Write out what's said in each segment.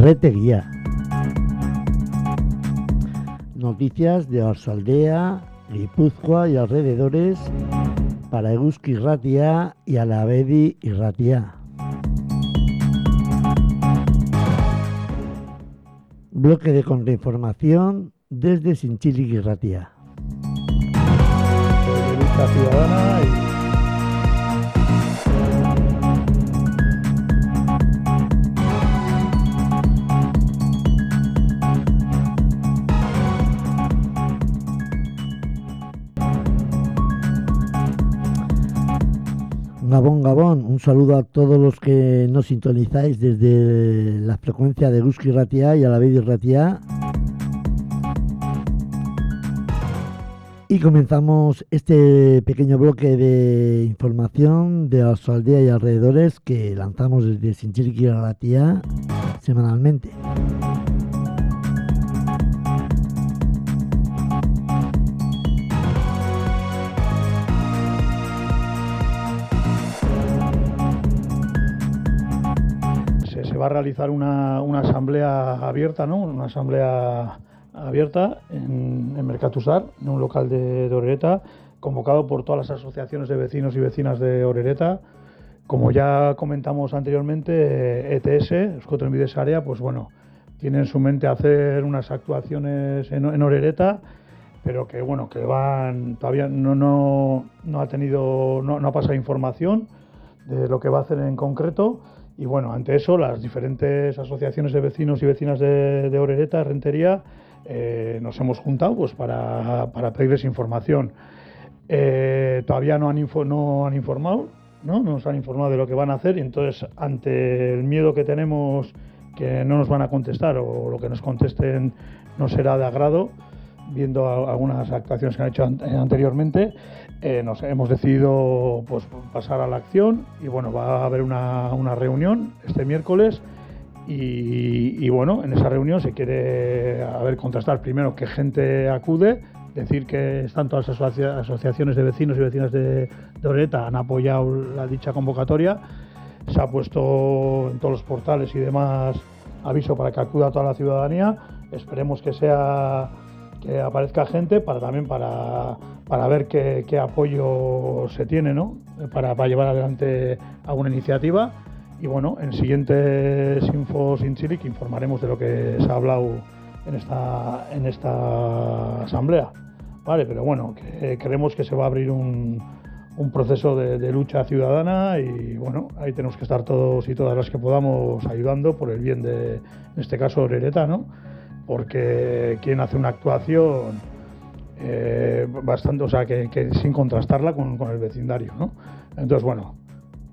Erreteguía. Noticias de Orsaldea, Guipúzcoa y alrededores para Eguski Ratia y Alavedi y Ratia. Bloque de contrainformación desde Sinchili y Gabón, Gabón, un saludo a todos los que nos sintonizáis desde la frecuencia de Guski Ratia y a la Ratia. Y comenzamos este pequeño bloque de información de su aldea y alrededores que lanzamos desde Sinchiriqui Ratia semanalmente. Va a realizar una, una asamblea abierta, ¿no? Una asamblea abierta en, en Mercatusar, en un local de, de, Orereta, convocado por todas las asociaciones de vecinos y vecinas de Orereta. Como ya comentamos anteriormente, ETS, Euskotrenbides Área, pues bueno, tiene en su mente hacer unas actuaciones en, en Orereta, pero que bueno, que van, todavía no, no, no ha tenido, no, no ha pasado información de lo que va a hacer en concreto y bueno, ante eso, las diferentes asociaciones de vecinos y vecinas de, de Orereta, Rentería, eh, nos hemos juntado pues, para, para pedirles información. Eh, todavía no han, info, no han informado, ¿no? nos han informado de lo que van a hacer y entonces ante el miedo que tenemos que no nos van a contestar o lo que nos contesten no será de agrado, viendo algunas actuaciones que han hecho anteriormente, eh, nos hemos decidido pues, pasar a la acción y bueno, va a haber una, una reunión este miércoles y, bueno, en esa reunión se quiere a ver contrastar primero qué gente acude, decir que están todas las asocia asociaciones de vecinos y vecinas de, de Oreta han apoyado la dicha convocatoria, se ha puesto en todos los portales y demás aviso para que acuda toda la ciudadanía, esperemos que sea que aparezca gente para también para, para ver qué, qué, apoyo se tiene ¿no? para, para, llevar adelante alguna iniciativa. Y bueno en siguientes infos in Chile que informaremos de lo que se ha hablado en esta en esta asamblea. Vale pero bueno que creemos que se va a abrir un, un proceso de, de, lucha ciudadana y bueno ahí tenemos que estar todos y todas las que podamos ayudando por el bien de en este caso Orereta no porque quien hace una actuación eh, bastante, o sea, que, sin contrastarla con, con, el vecindario, ¿no? Entonces, bueno,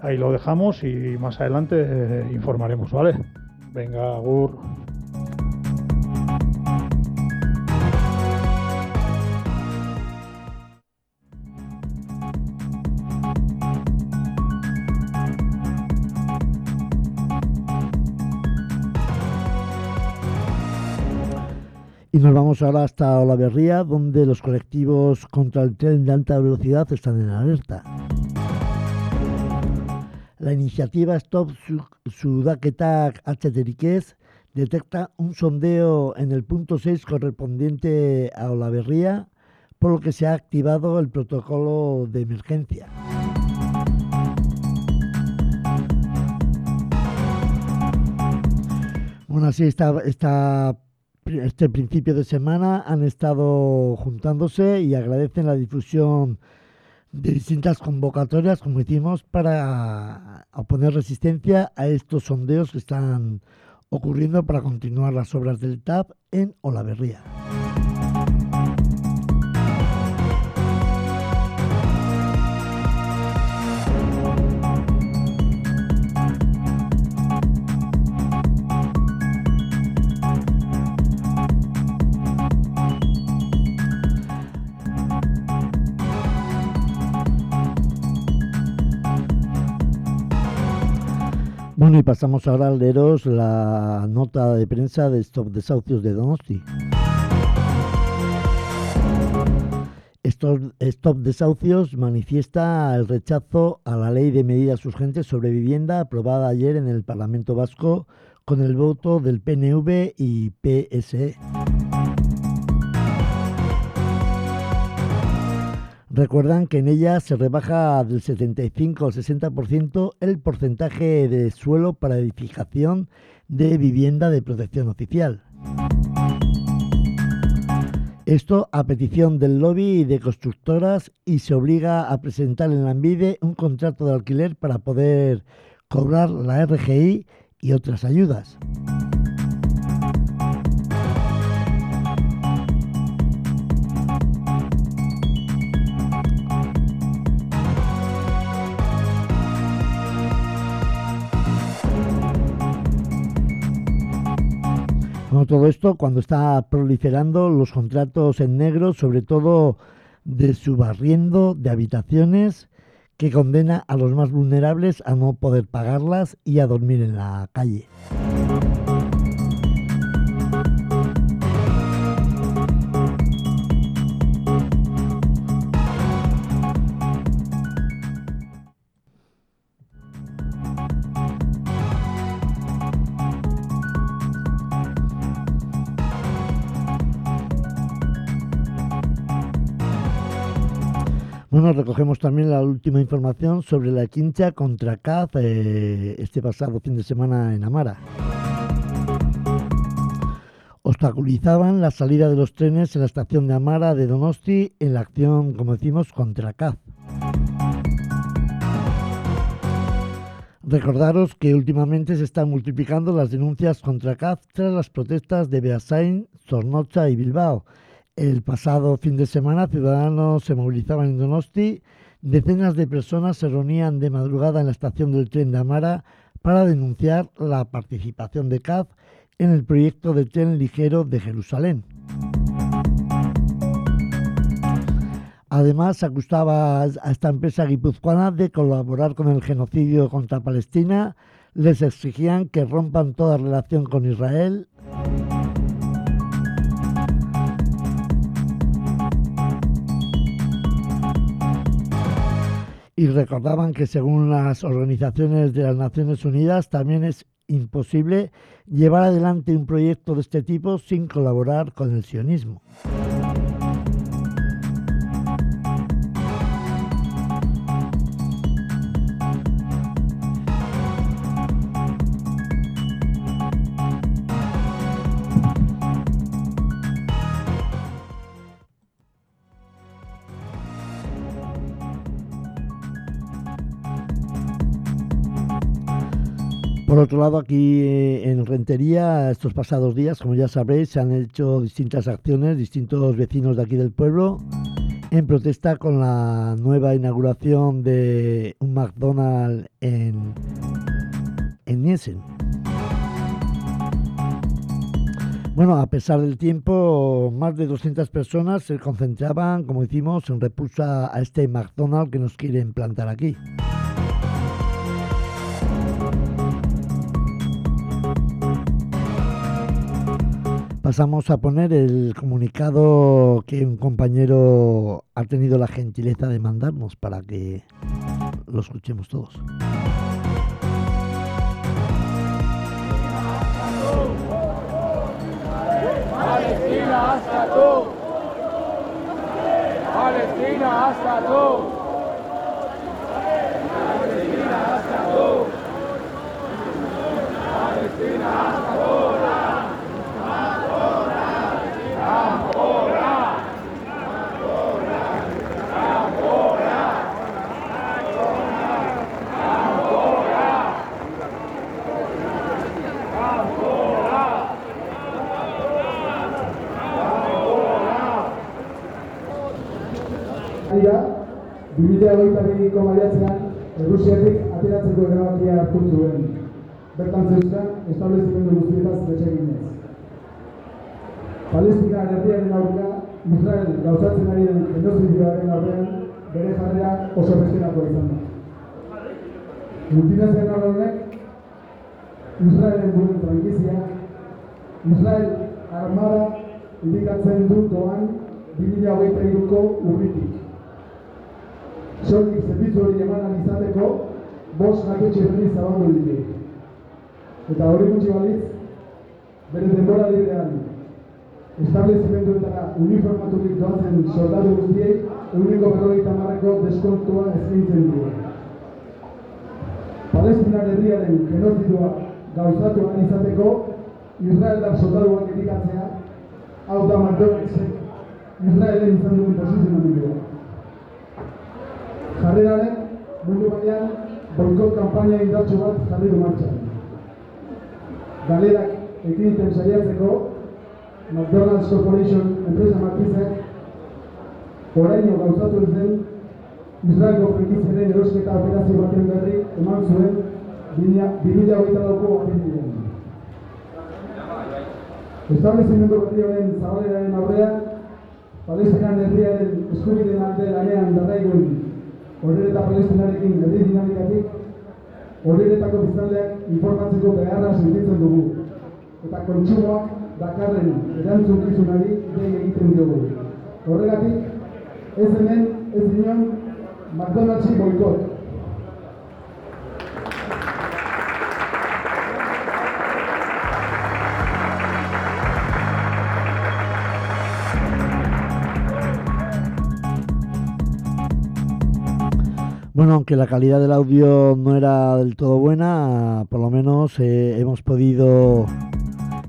ahí lo dejamos y más adelante eh, informaremos, ¿vale? Venga, Gur. Y nos vamos ahora hasta Olaverría, donde los colectivos contra el tren de alta velocidad están en alerta. La iniciativa Stop Sudaketak Acheteriquez detecta un sondeo en el punto 6 correspondiente a Olaverría, por lo que se ha activado el protocolo de emergencia. Bueno, así está, está este principio de semana han estado juntándose y agradecen la difusión de distintas convocatorias, como hicimos, para oponer resistencia a estos sondeos que están ocurriendo para continuar las obras del TAP en Olaverría. Y pasamos ahora a leeros la nota de prensa de Stop Desahucios de Donosti. Stop, Stop Desahucios manifiesta el rechazo a la ley de medidas urgentes sobre vivienda aprobada ayer en el Parlamento Vasco con el voto del PNV y PSE. Recuerdan que en ella se rebaja del 75 al 60% el porcentaje de suelo para edificación de vivienda de protección oficial. Esto a petición del lobby de constructoras y se obliga a presentar en la ANVIDE un contrato de alquiler para poder cobrar la RGI y otras ayudas. Todo esto cuando está proliferando los contratos en negro, sobre todo de subarriendo de habitaciones que condena a los más vulnerables a no poder pagarlas y a dormir en la calle. Bueno, recogemos también la última información sobre la quincha contra CAZ eh, este pasado fin de semana en Amara. Obstaculizaban la salida de los trenes en la estación de Amara de Donosti en la acción, como decimos, contra CAZ. Recordaros que últimamente se están multiplicando las denuncias contra CAZ tras las protestas de Beasain, Zornocha y Bilbao el pasado fin de semana, ciudadanos se movilizaban en Donosti. Decenas de personas se reunían de madrugada en la estación del tren de Amara para denunciar la participación de CAF en el proyecto de tren ligero de Jerusalén. Además, acusaba a esta empresa guipuzcoana de colaborar con el genocidio contra Palestina. Les exigían que rompan toda relación con Israel y recordaban que según las organizaciones de las Naciones Unidas también es imposible llevar adelante un proyecto de este tipo sin colaborar con el sionismo. Por otro lado, aquí eh, en Rentería, estos pasados días, como ya sabréis, se han hecho distintas acciones, distintos vecinos de aquí del pueblo, en protesta con la nueva inauguración de un McDonald's en, en. Bueno, a pesar del tiempo, más de 200 personas se concentraban, como decimos, en repulsa a este McDonald's que nos quieren plantar aquí. Pasamos a poner el comunicado que un compañero ha tenido la gentileza de mandarnos para que lo escuchemos todos. Dira, 2008ko maiatzean, Errusiatik ateratzeko erabakia hartu zuen. Bertan zeuzkan, establezimendu guztietaz betxe ginez. Palestina herriaren aurka, Israel gauzatzen ari den genozidioaren aurrean, bere jarrea oso bestelako izan da. Multinazional honek, Israelen duen frankizia, Israel armada indikatzen du doan 2008ko urritik. Solik zerbitzu hori eman alizateko, bos jatetxe berri zabandu ditu. Eta hori gutxi balitz, bere denbora librean, establezimenduetara uniformaturik doazen soldadu guztiei, eguneko berrogeita marreko deskontua eskaintzen du. Palestinar herriaren genozidua gauzatu izateko, Israeldar soldaduak edikatzea, hau da McDonald'sek Israelen izan duen posizionamendua. Jarreraren mundu mailan boikot kanpaina indartsu bat jarri du martxan. Galerak ekiditen saiatzeko McDonald's Corporation enpresa matizek oraino gauzatu ez den Israelko frankiziaren erosketa operazio baten berri eman zuen 2008 dauko apendiren. Establezimendu berri horren zabaleraren aurrean, Palestinan herriaren eskubideen alde lanean darraiguen horren eta palestinarekin dinamikatik, horretako biztanleak informatzeko beharra sentitzen dugu. Eta kontsumoak dakarren erantzun kizunari egiten dugu. Horregatik, ez hemen, ez dinon, McDonald'si boikot. Bueno, aunque la calidad del audio no era del todo buena, por lo menos eh, hemos podido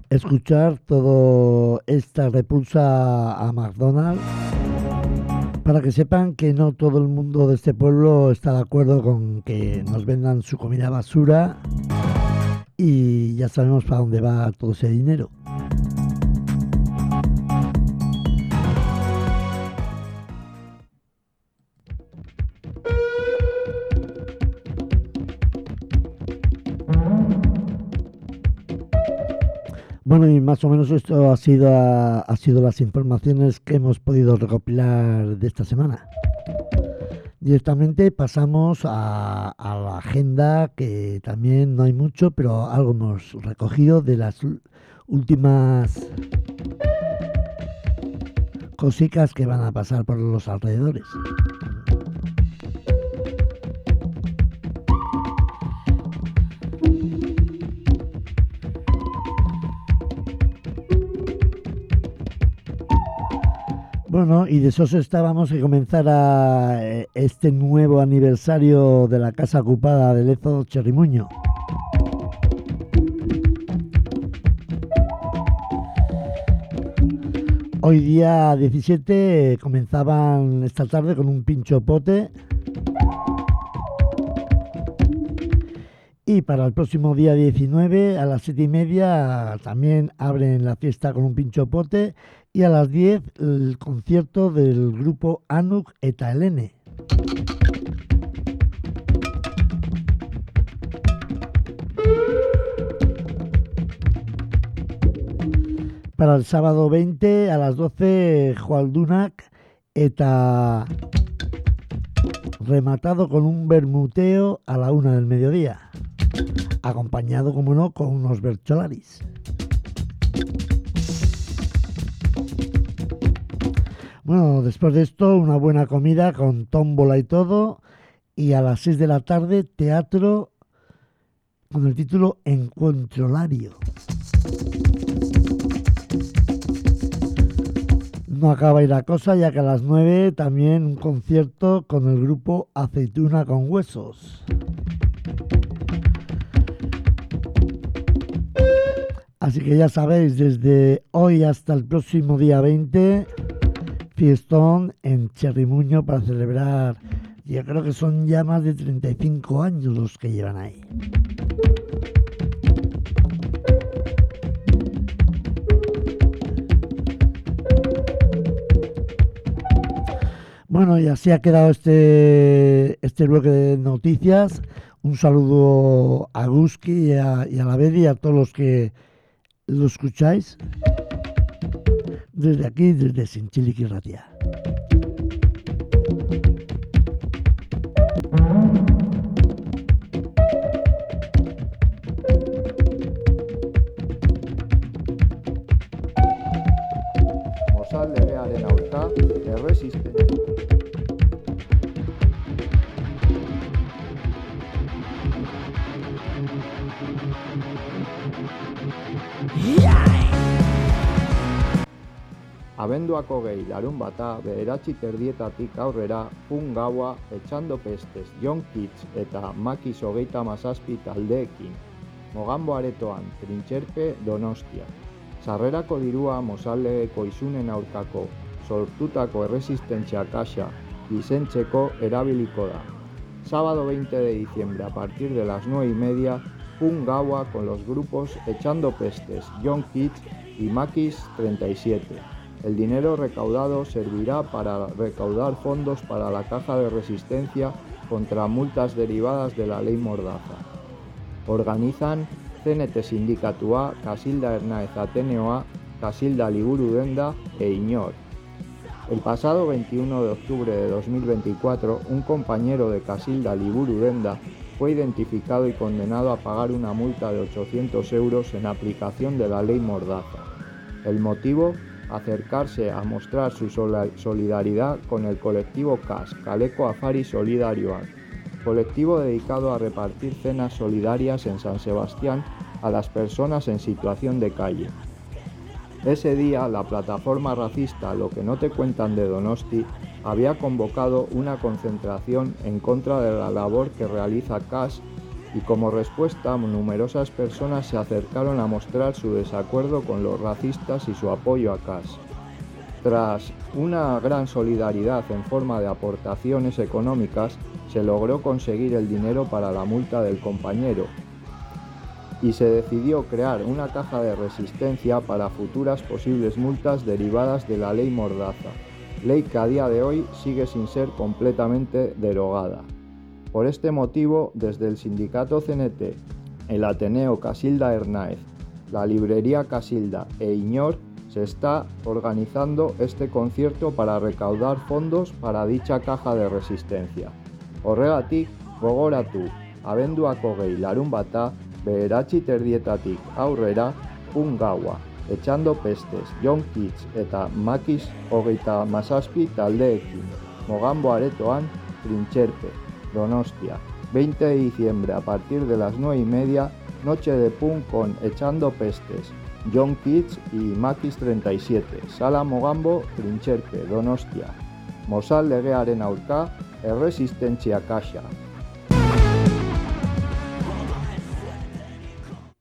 escuchar toda esta repulsa a McDonald's para que sepan que no todo el mundo de este pueblo está de acuerdo con que nos vendan su comida basura y ya sabemos para dónde va todo ese dinero. Bueno, y más o menos esto ha sido, ha sido las informaciones que hemos podido recopilar de esta semana. Directamente pasamos a, a, la agenda, que también no hay mucho, pero algo hemos recogido de las últimas cositas que van a pasar por los alrededores. Bueno, y de eso estábamos que comenzara eh, este nuevo aniversario de la casa ocupada de Lezo Cherrimuño. Hoy día 17 comenzaban esta tarde con un pincho pote. Y para el próximo día 19 a las 7 y media también abren la fiesta con un pincho pote y a las 10 el concierto del grupo Anuk eta Elene. Para el sábado 20 a las 12 Joaldunak eta rematado con un bermuteo a la una del mediodía, acompañado, como no, con unos bercholaris. Bueno, después de esto, una buena comida con tómbola y todo. Y a las 6 de la tarde, teatro con el título Encuentrolario. No acaba la cosa, ya que a las 9 también un concierto con el grupo Aceituna con Huesos. Así que ya sabéis, desde hoy hasta el próximo día 20 fiestón en Cherrimuño para celebrar, yo creo que son ya más de 35 años los que llevan ahí. Bueno, y así ha quedado este, este bloque de noticias. Un saludo a Guski y a, la Bedi y a todos los que lo escucháis desde aquí, desde Sinchiliqui Ratia. Mozal legearen aurka erresistentzia. Thank you. Abenduako gehi larun bata bederatzi terdietatik aurrera pun gaua etxando pestez John Kitts eta Makiz hogeita mazazpi taldeekin. Mogambo aretoan trintxerpe donostia. Sarrerako dirua mozaldegeko izunen aurkako sortutako erresistentzia kaxa lizentzeko erabiliko da. Sábado 20 de diciembre a partir de las 9 y media, un gawa con los grupos Echando Pestes, John Kitts y Maquis 37. El dinero recaudado servirá para recaudar fondos para la caja de resistencia contra multas derivadas de la ley Mordaza. Organizan CNT Sindikatua, Casilda Hernáez Ateneoa, Casilda Liburu Denda e Iñor. El pasado 21 de octubre de 2024, un compañero de Casilda Liburu Denda fue identificado y condenado a pagar una multa de 800 euros en aplicación de la ley Mordaza. El motivo, acercarse a mostrar su solidaridad con el colectivo CAS, Caleco Afari Solidario colectivo dedicado a repartir cenas solidarias en San Sebastián a las personas en situación de calle. Ese día la plataforma racista Lo que no te cuentan de Donosti había convocado una concentración en contra de la labor que realiza CAS y como respuesta numerosas personas se acercaron a mostrar su desacuerdo con los racistas y su apoyo a CAS. Tras una gran solidaridad en forma de aportaciones económicas, se logró conseguir el dinero para la multa del compañero, y se decidió crear una caja de resistencia para futuras posibles multas derivadas de la ley Mordaza, ley que a día de hoy sigue sin ser completamente derogada. Por este motivo, desde el sindicato CNT, el Ateneo Casilda Hernáez, la librería Casilda e Iñor se está organizando este concierto para recaudar fondos para dicha caja de resistencia. Horregatik, gogoratu, abenduako gehi larun bata, bederatzi terdietatik aurrera un gaua, echando pestes, John eta Makiz hogeita mazazpi taldeekin, Mogambo aretoan, Trincherpe, Donostia, 20 de diciembre a partir de las 9 y media, noche de punk con Echando pestes, John Kitts y Makiz 37, Sala Mogambo, Trincherpe, Donostia, Mosal legearen aurka, erresistentzia kaxa,